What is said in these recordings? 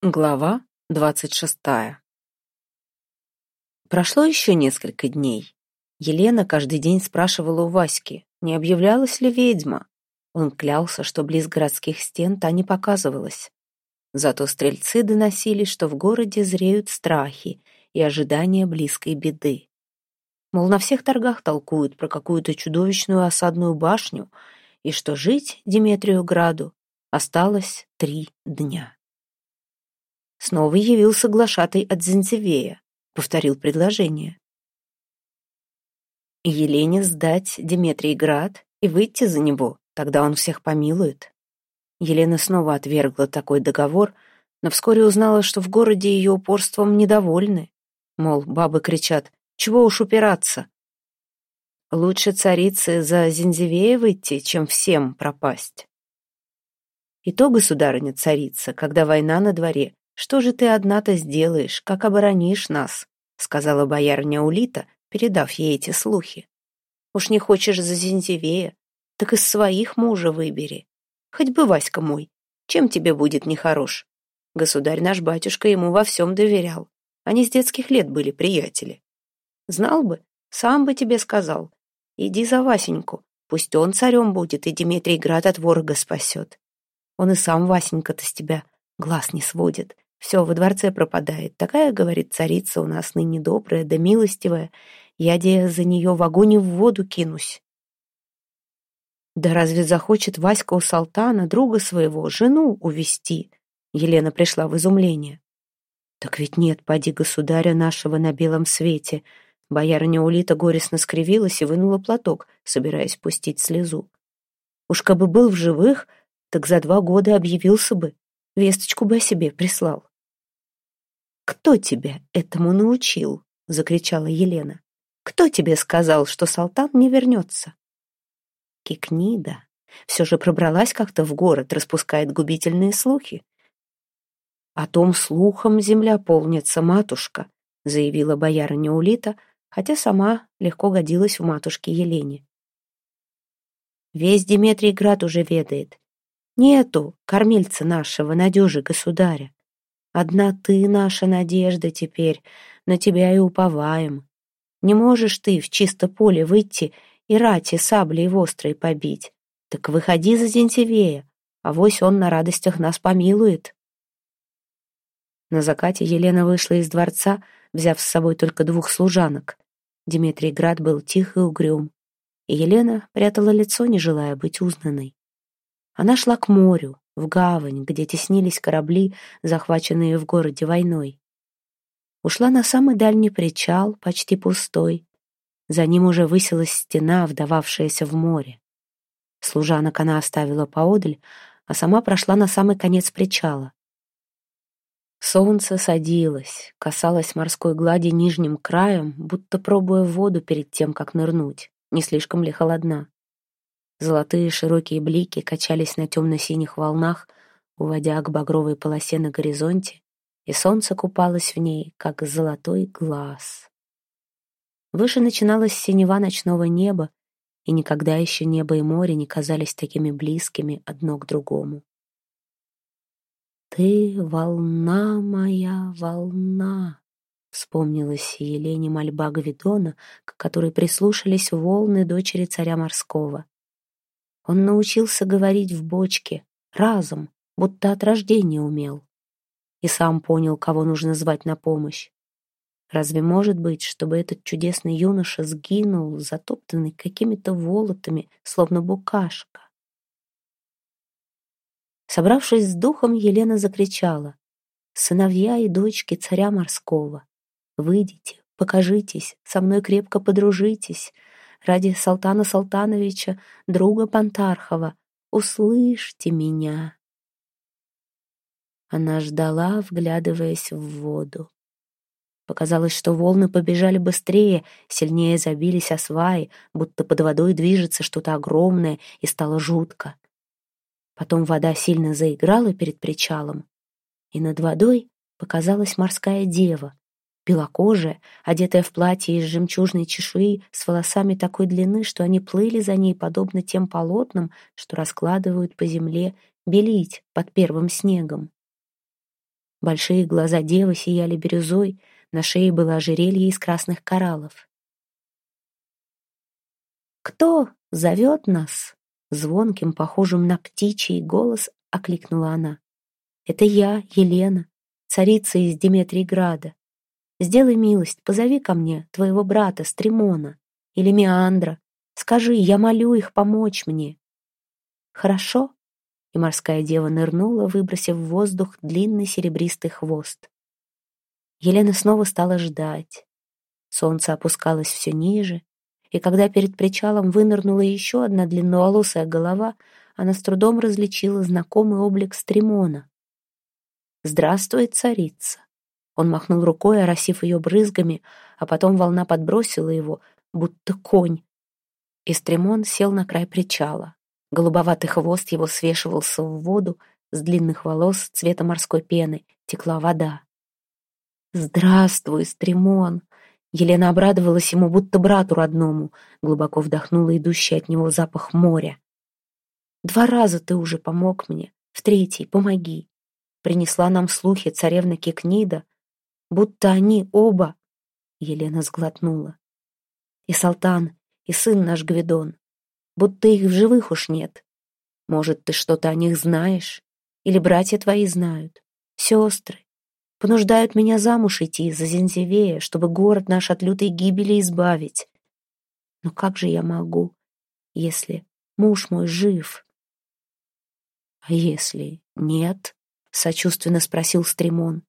Глава двадцать шестая Прошло еще несколько дней. Елена каждый день спрашивала у Васьки, не объявлялась ли ведьма. Он клялся, что близ городских стен та не показывалась. Зато стрельцы доносили, что в городе зреют страхи и ожидания близкой беды. Мол, на всех торгах толкуют про какую-то чудовищную осадную башню и что жить Диметрию Граду осталось три дня. Снова явился глашатый от Зензевея, повторил предложение. Елене сдать Дмитрий Град и выйти за него, тогда он всех помилует. Елена снова отвергла такой договор, но вскоре узнала, что в городе ее упорством недовольны. Мол, бабы кричат, чего уж упираться. Лучше царице за Зензевея выйти, чем всем пропасть. И то, государыня царица, когда война на дворе, «Что же ты одна-то сделаешь, как оборонишь нас?» — сказала боярня Улита, передав ей эти слухи. «Уж не хочешь за Зинзевея, так из своих мужа выбери. Хоть бы Васька мой, чем тебе будет нехорош? Государь наш батюшка ему во всем доверял. Они с детских лет были приятели. Знал бы, сам бы тебе сказал. Иди за Васеньку, пусть он царем будет и Дмитрий Град от ворога спасет. Он и сам Васенька-то с тебя глаз не сводит. Все во дворце пропадает. Такая, говорит, царица у нас ныне добрая да милостивая. Я де за нее в огонь и в воду кинусь. Да разве захочет Васька у Салтана, друга своего, жену увести? Елена пришла в изумление. Так ведь нет, поди государя нашего на белом свете. Боярыня Улита горестно скривилась и вынула платок, собираясь пустить слезу. Уж кабы был в живых, так за два года объявился бы, весточку бы о себе прислал. «Кто тебя этому научил?» — закричала Елена. «Кто тебе сказал, что Салтан не вернется?» Кикнида все же пробралась как-то в город, распускает губительные слухи. «О том слухом земля полнится, матушка», — заявила боярыня Улита, хотя сама легко годилась в матушке Елене. Весь Деметрий град уже ведает. Нету кормильца нашего, надежи государя. Одна ты наша надежда теперь, на тебя и уповаем. Не можешь ты в чисто поле выйти и рати саблей вострой побить. Так выходи за Зентивея, авось он на радостях нас помилует. На закате Елена вышла из дворца, взяв с собой только двух служанок. Дмитрий Град был тих и угрюм, и Елена прятала лицо, не желая быть узнанной. Она шла к морю, в гавань, где теснились корабли, захваченные в городе войной. Ушла на самый дальний причал, почти пустой. За ним уже высилась стена, вдававшаяся в море. Служанок она оставила поодаль, а сама прошла на самый конец причала. Солнце садилось, касалось морской глади нижним краем, будто пробуя воду перед тем, как нырнуть. Не слишком ли холодна? Золотые широкие блики качались на темно-синих волнах, уводя к багровой полосе на горизонте, и солнце купалось в ней, как золотой глаз. Выше начиналась синева ночного неба, и никогда еще небо и море не казались такими близкими одно к другому. «Ты — волна моя, волна!» — вспомнилась Елене мольба Гвидона, к которой прислушались волны дочери царя морского. Он научился говорить в бочке, разом, будто от рождения умел. И сам понял, кого нужно звать на помощь. Разве может быть, чтобы этот чудесный юноша сгинул, затоптанный какими-то волотами, словно букашка? Собравшись с духом, Елена закричала. «Сыновья и дочки царя морского, выйдите, покажитесь, со мной крепко подружитесь, ради Салтана Салтановича, друга Пантархова, услышьте меня. Она ждала, вглядываясь в воду. Показалось, что волны побежали быстрее, сильнее забились о сваи, будто под водой движется что-то огромное, и стало жутко. Потом вода сильно заиграла перед причалом, и над водой показалась морская дева, белокожая, одетая в платье из жемчужной чешуи, с волосами такой длины, что они плыли за ней, подобно тем полотнам, что раскладывают по земле белить под первым снегом. Большие глаза девы сияли бирюзой, на шее было ожерелье из красных кораллов. «Кто зовет нас?» Звонким, похожим на птичий голос окликнула она. «Это я, Елена, царица из Деметриграда. Сделай милость, позови ко мне твоего брата Стремона или Меандра. Скажи, я молю их помочь мне». «Хорошо?» И морская дева нырнула, выбросив в воздух длинный серебристый хвост. Елена снова стала ждать. Солнце опускалось все ниже, и когда перед причалом вынырнула еще одна длинноволосая голова, она с трудом различила знакомый облик Стремона. «Здравствуй, царица!» Он махнул рукой, оросив ее брызгами, а потом волна подбросила его, будто конь. И Стремон сел на край причала. Голубоватый хвост его свешивался в воду, с длинных волос цвета морской пены текла вода. «Здравствуй, Стремон!» Елена обрадовалась ему, будто брату родному, глубоко вдохнула идущий от него запах моря. «Два раза ты уже помог мне, в третий помоги. Принесла нам слухи царевна Кикнида, будто они оба...» Елена сглотнула. «И Салтан, и сын наш Гвидон, будто их в живых уж нет. Может, ты что-то о них знаешь? Или братья твои знают? Сестры? понуждают меня замуж идти за Зензевея, чтобы город наш от лютой гибели избавить. Но как же я могу, если муж мой жив? А если нет? Сочувственно спросил Стремон.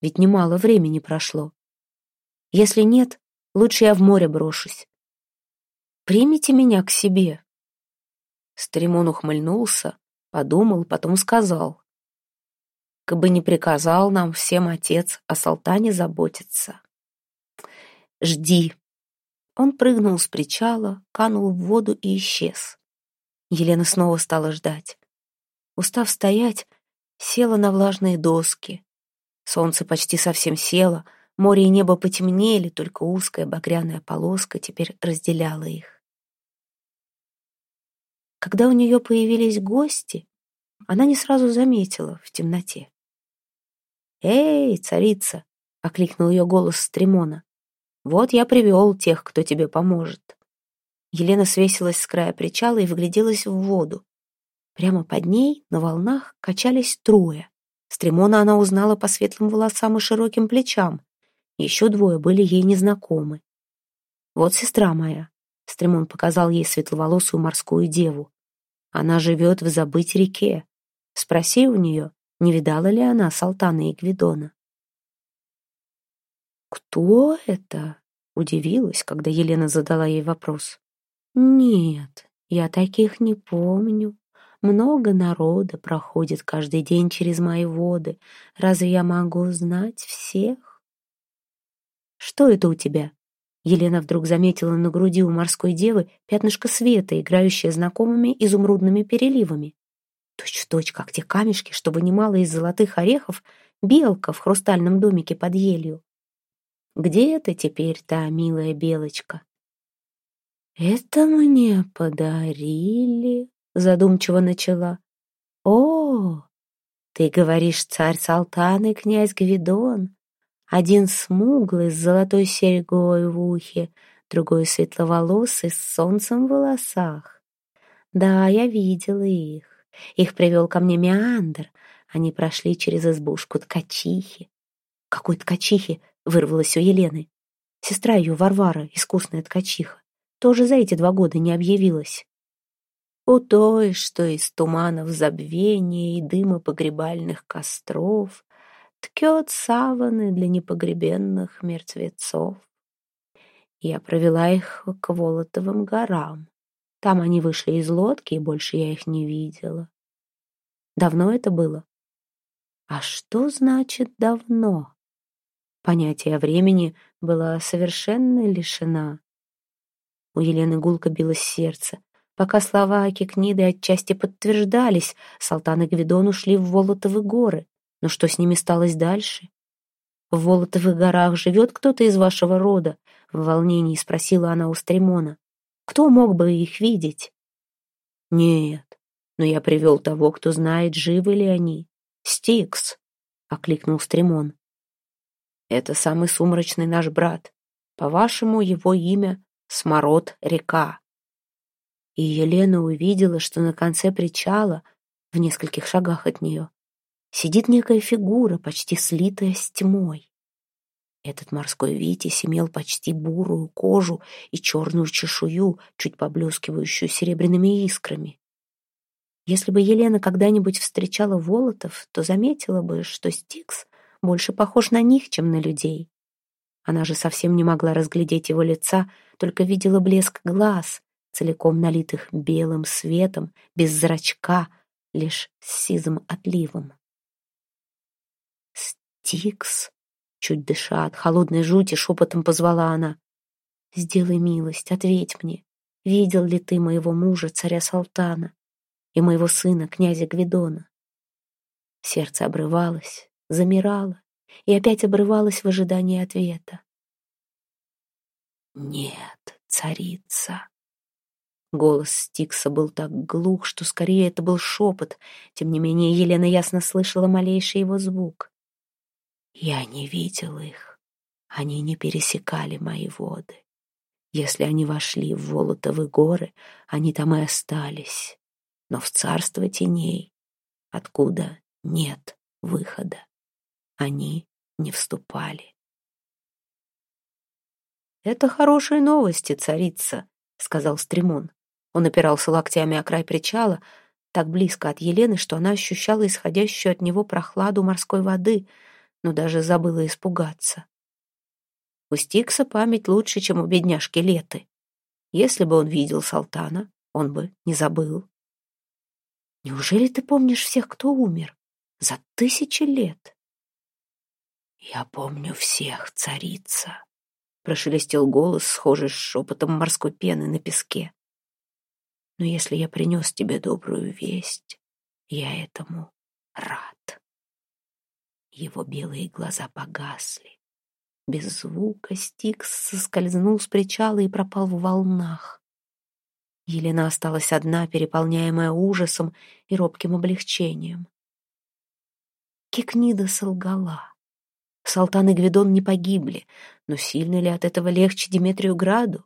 Ведь немало времени прошло. Если нет, лучше я в море брошусь. Примите меня к себе. Стремон ухмыльнулся, подумал, потом сказал бы не приказал нам всем отец о Салтане заботиться. «Жди». Он прыгнул с причала, канул в воду и исчез. Елена снова стала ждать. Устав стоять, села на влажные доски. Солнце почти совсем село, море и небо потемнели, только узкая багряная полоска теперь разделяла их. Когда у нее появились гости, она не сразу заметила в темноте. «Эй, царица!» — окликнул ее голос Стремона. «Вот я привел тех, кто тебе поможет». Елена свесилась с края причала и вгляделась в воду. Прямо под ней на волнах качались трое. Стремона она узнала по светлым волосам и широким плечам. Еще двое были ей незнакомы. «Вот сестра моя», — Стремон показал ей светловолосую морскую деву. «Она живет в забыть реке. Спроси у нее, не видала ли она Салтана и Гвидона? «Кто это?» — удивилась, когда Елена задала ей вопрос. «Нет, я таких не помню. Много народа проходит каждый день через мои воды. Разве я могу знать всех?» «Что это у тебя?» Елена вдруг заметила на груди у морской девы пятнышко света, играющее знакомыми изумрудными переливами. Точь-в-точь, как те камешки, чтобы немало из золотых орехов, белка в хрустальном домике под елью. Где это теперь та милая белочка? «Это мне подарили», — задумчиво начала. «О, ты говоришь, царь Салтан и князь Гвидон. Один смуглый с золотой серьгой в ухе, другой светловолосый с солнцем в волосах. Да, я видела их. Их привел ко мне Меандр. Они прошли через избушку ткачихи. «Какой ткачихи?» — вырвалась у Елены. Сестра ее, Варвара, искусная ткачиха, тоже за эти два года не объявилась. У той, что из туманов забвения и дыма погребальных костров ткет саваны для непогребенных мертвецов. Я провела их к Волотовым горам. Там они вышли из лодки, и больше я их не видела. Давно это было? А что значит «давно»? Понятие времени было совершенно лишена. У Елены гулко билось сердце. Пока слова Кикниды отчасти подтверждались, Салтан и Гвидон ушли в Волотовы горы. Но что с ними сталось дальше? «В Волотовых горах живет кто-то из вашего рода?» В волнении спросила она у Стремона. Кто мог бы их видеть? Нет, но я привел того, кто знает, живы ли они. Стикс. — окликнул Стремон. «Это самый сумрачный наш брат. По-вашему, его имя — Смород-река». И Елена увидела, что на конце причала, в нескольких шагах от нее, сидит некая фигура, почти слитая с тьмой. Этот морской витязь имел почти бурую кожу и черную чешую, чуть поблескивающую серебряными искрами. Если бы Елена когда-нибудь встречала Волотов, то заметила бы, что Стикс больше похож на них, чем на людей. Она же совсем не могла разглядеть его лица, только видела блеск глаз, целиком налитых белым светом, без зрачка, лишь с сизым отливом. «Стикс!» — чуть дыша от холодной жути, шепотом позвала она. «Сделай милость, ответь мне, видел ли ты моего мужа, царя Салтана? и моего сына, князя Гвидона. Сердце обрывалось, замирало и опять обрывалось в ожидании ответа. «Нет, царица!» Голос Стикса был так глух, что скорее это был шепот. Тем не менее, Елена ясно слышала малейший его звук. «Я не видел их. Они не пересекали мои воды. Если они вошли в Волотовы горы, они там и остались но в царство теней, откуда нет выхода, они не вступали. «Это хорошие новости, царица», — сказал Стремон. Он опирался локтями о край причала, так близко от Елены, что она ощущала исходящую от него прохладу морской воды, но даже забыла испугаться. У Стикса память лучше, чем у бедняжки Леты. Если бы он видел Салтана, он бы не забыл. Неужели ты помнишь всех, кто умер? За тысячи лет. Я помню всех, царица, прошелестел голос, схожий с шепотом морской пены на песке. Но если я принес тебе добрую весть, я этому рад. Его белые глаза погасли. Без звука Стикс соскользнул с причала и пропал в волнах. Елена осталась одна, переполняемая ужасом и робким облегчением. Кикнида солгала. Салтан и Гвидон не погибли, но сильно ли от этого легче Диметрию Граду?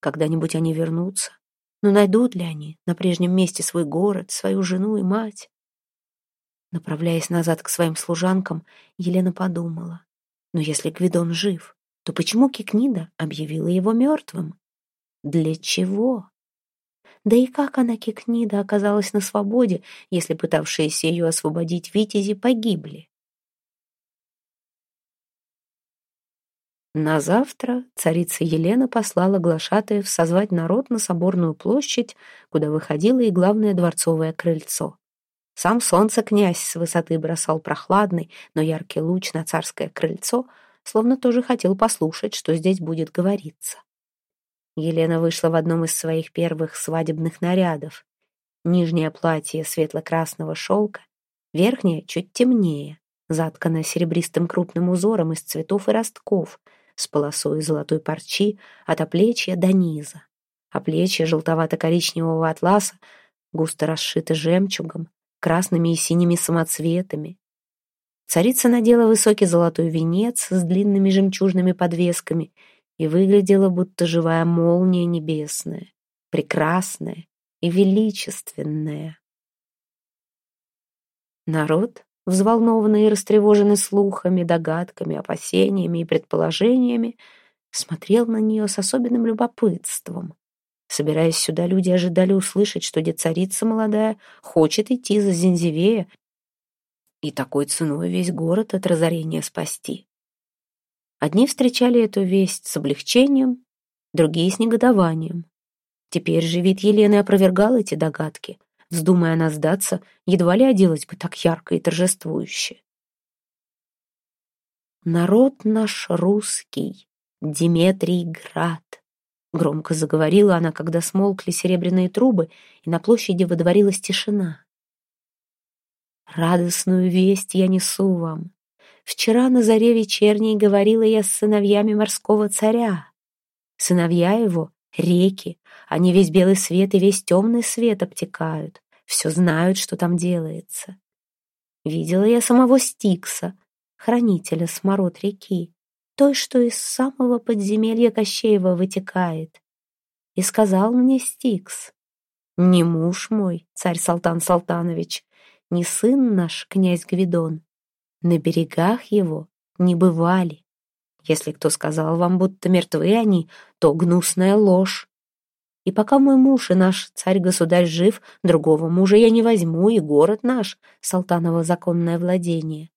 Когда-нибудь они вернутся. Но найдут ли они на прежнем месте свой город, свою жену и мать? Направляясь назад к своим служанкам, Елена подумала. Но если Гвидон жив, то почему Кикнида объявила его мертвым? Для чего? Да и как она, Кикнида, оказалась на свободе, если пытавшиеся ее освободить витязи погибли? На завтра царица Елена послала глашатаев созвать народ на соборную площадь, куда выходило и главное дворцовое крыльцо. Сам солнце князь с высоты бросал прохладный, но яркий луч на царское крыльцо, словно тоже хотел послушать, что здесь будет говориться. Елена вышла в одном из своих первых свадебных нарядов. Нижнее платье светло-красного шелка, верхнее чуть темнее, затканное серебристым крупным узором из цветов и ростков, с полосой золотой парчи от оплечья до низа. Оплечье желтовато-коричневого атласа густо расшито жемчугом, красными и синими самоцветами. Царица надела высокий золотой венец с длинными жемчужными подвесками — и выглядела, будто живая молния небесная, прекрасная и величественная. Народ, взволнованный и растревоженный слухами, догадками, опасениями и предположениями, смотрел на нее с особенным любопытством. Собираясь сюда, люди ожидали услышать, что царица молодая хочет идти за Зензивея и такой ценой весь город от разорения спасти. Одни встречали эту весть с облегчением, другие с негодованием. Теперь же вид Елены опровергал эти догадки. Вздумая она сдаться, едва ли оделась бы так ярко и торжествующе. «Народ наш русский, Диметрий Град», — громко заговорила она, когда смолкли серебряные трубы, и на площади водворилась тишина. «Радостную весть я несу вам. Вчера на заре вечерней говорила я с сыновьями морского царя. Сыновья его — реки, они весь белый свет и весь темный свет обтекают, все знают, что там делается. Видела я самого Стикса, хранителя смород реки, той, что из самого подземелья Кощеева вытекает. И сказал мне Стикс, «Не муж мой, царь Салтан Салтанович, не сын наш, князь Гвидон. На берегах его не бывали. Если кто сказал вам, будто мертвы они, то гнусная ложь. И пока мой муж и наш царь-государь жив, другого мужа я не возьму, и город наш, Салтаново законное владение,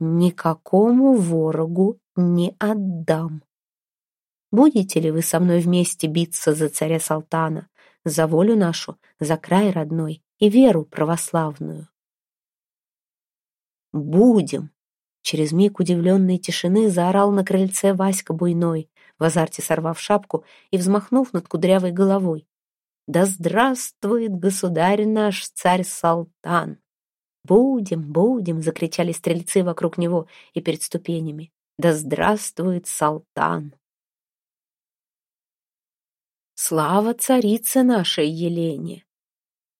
никакому ворогу не отдам. Будете ли вы со мной вместе биться за царя Салтана, за волю нашу, за край родной и веру православную? «Будем!» Через миг удивленной тишины заорал на крыльце Васька Буйной, в азарте сорвав шапку и взмахнув над кудрявой головой. «Да здравствует государь наш, царь Салтан!» «Будем, будем!» — закричали стрельцы вокруг него и перед ступенями. «Да здравствует Салтан!» Слава царице нашей Елене!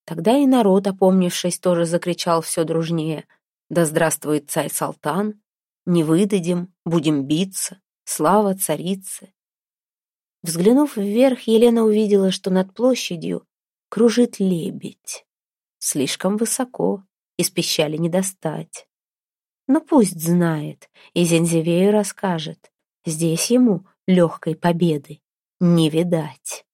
Тогда и народ, опомнившись, тоже закричал все дружнее — да здравствует царь Салтан! Не выдадим, будем биться. Слава царице! Взглянув вверх, Елена увидела, что над площадью кружит лебедь. Слишком высоко, из пищали не достать. Но пусть знает, и Зензевею расскажет. Здесь ему легкой победы не видать.